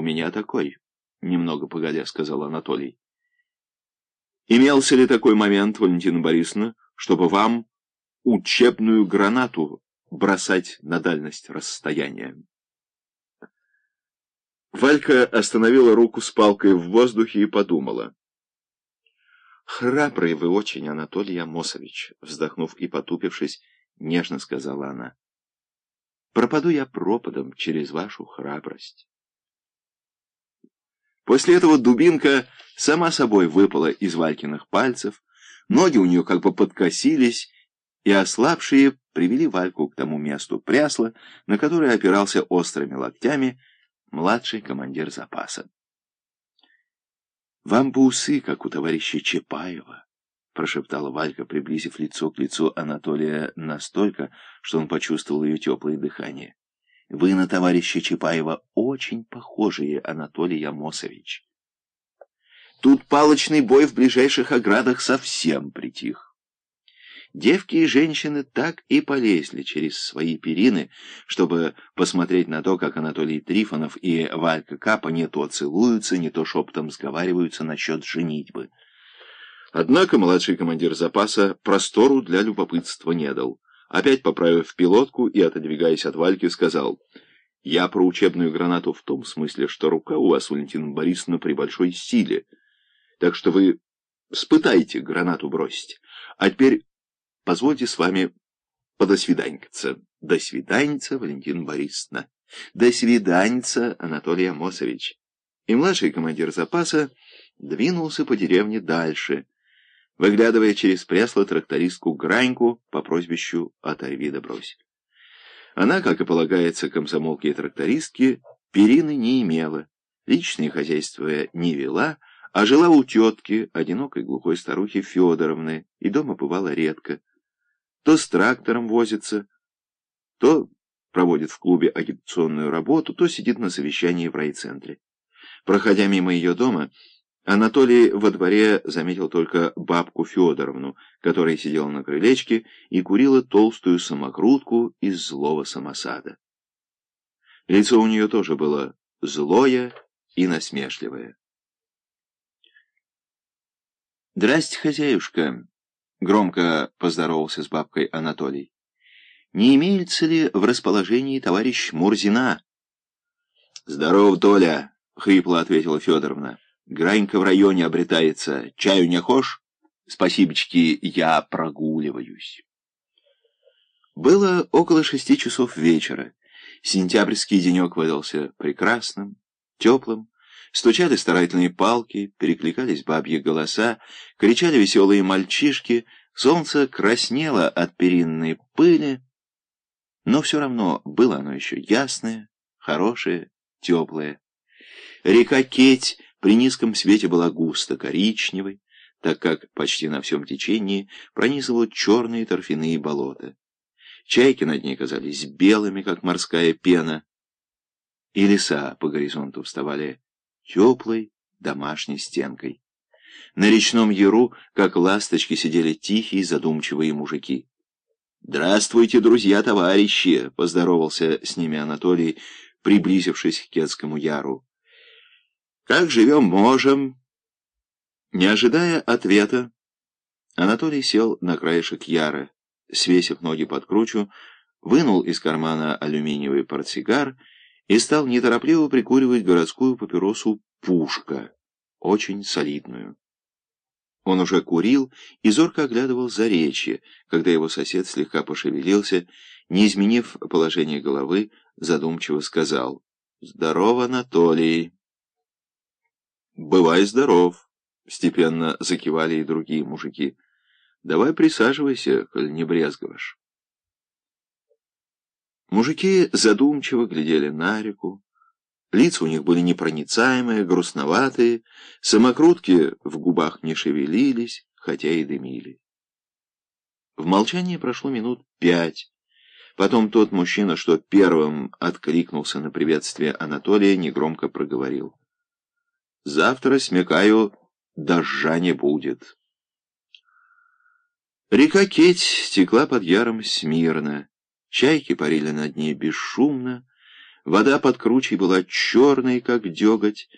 у меня такой, — немного погодя сказал Анатолий. Имелся ли такой момент, Валентина Борисовна, чтобы вам учебную гранату бросать на дальность расстояния? Валька остановила руку с палкой в воздухе и подумала. «Храбрый вы очень, Анатолий Амосович», — вздохнув и потупившись, нежно сказала она. «Пропаду я пропадом через вашу храбрость». После этого дубинка сама собой выпала из Валькиных пальцев, ноги у нее как бы подкосились, и ослабшие привели Вальку к тому месту прясла, на которое опирался острыми локтями младший командир запаса. «Вам бы усы, как у товарища Чапаева», — прошептала Валька, приблизив лицо к лицу Анатолия настолько, что он почувствовал ее теплое дыхание. «Вы на товарища Чапаева очень похожие, Анатолий Амосович». Тут палочный бой в ближайших оградах совсем притих. Девки и женщины так и полезли через свои перины, чтобы посмотреть на то, как Анатолий Трифонов и Валька Капа не то целуются, не то шептом сговариваются насчет женитьбы. Однако младший командир запаса простору для любопытства не дал. Опять поправив пилотку и отодвигаясь от Вальки, сказал, «Я про учебную гранату в том смысле, что рука у вас, Валентина Борисовна, при большой силе. Так что вы спытайте гранату бросить. А теперь Позвольте с вами подосвиданькаться. До свиданьца, Валентина Борисовна. До свиданьца, Анатолий Амосович. И младший командир запаса двинулся по деревне дальше, выглядывая через пресло трактористку Граньку по прозвищу «Оторви да брось». Она, как и полагается комсомолке и трактористке, перины не имела, личное хозяйство не вела, а жила у тетки, одинокой глухой старухи Федоровны, и дома бывала редко то с трактором возится, то проводит в клубе агитационную работу, то сидит на совещании в райцентре. Проходя мимо ее дома, Анатолий во дворе заметил только бабку Федоровну, которая сидела на крылечке и курила толстую самокрутку из злого самосада. Лицо у нее тоже было злое и насмешливое. «Здрасте, хозяюшка!» Громко поздоровался с бабкой Анатолий. «Не имеется ли в расположении товарищ Мурзина?» «Здоров, Толя!» — хрипло ответила Федоровна. «Гранька в районе обретается. Чаю не хошь? Спасибочки, я прогуливаюсь». Было около шести часов вечера. Сентябрьский денек выдался прекрасным, теплым. Стучали старательные палки, перекликались бабьи голоса, кричали веселые мальчишки, солнце краснело от перинной пыли, но все равно было оно еще ясное, хорошее, теплое. Река Кеть при низком свете была густо коричневой, так как почти на всем течении пронизывало черные торфяные болота. Чайки над ней казались белыми, как морская пена, и леса по горизонту вставали теплой домашней стенкой. На речном яру, как ласточки, сидели тихие, задумчивые мужики. «Здравствуйте, друзья-товарищи!» — поздоровался с ними Анатолий, приблизившись к Кетскому яру. «Как живем, можем!» Не ожидая ответа, Анатолий сел на краешек яра, свесив ноги под кручу, вынул из кармана алюминиевый портсигар и стал неторопливо прикуривать городскую папиросу «Пушка», очень солидную. Он уже курил и зорко оглядывал заречье, когда его сосед слегка пошевелился, не изменив положение головы, задумчиво сказал «Здорово, Анатолий!» «Бывай здоров!» — степенно закивали и другие мужики. «Давай присаживайся, коль не брезгуешь». Мужики задумчиво глядели на реку. Лица у них были непроницаемые, грустноватые, самокрутки в губах не шевелились, хотя и дымили. В молчании прошло минут пять. Потом тот мужчина, что первым откликнулся на приветствие Анатолия, негромко проговорил. «Завтра, смекаю, дождя не будет». Река Кеть текла под яром смирно. Чайки парили над ней бесшумно, Вода под кручей была черной, как деготь,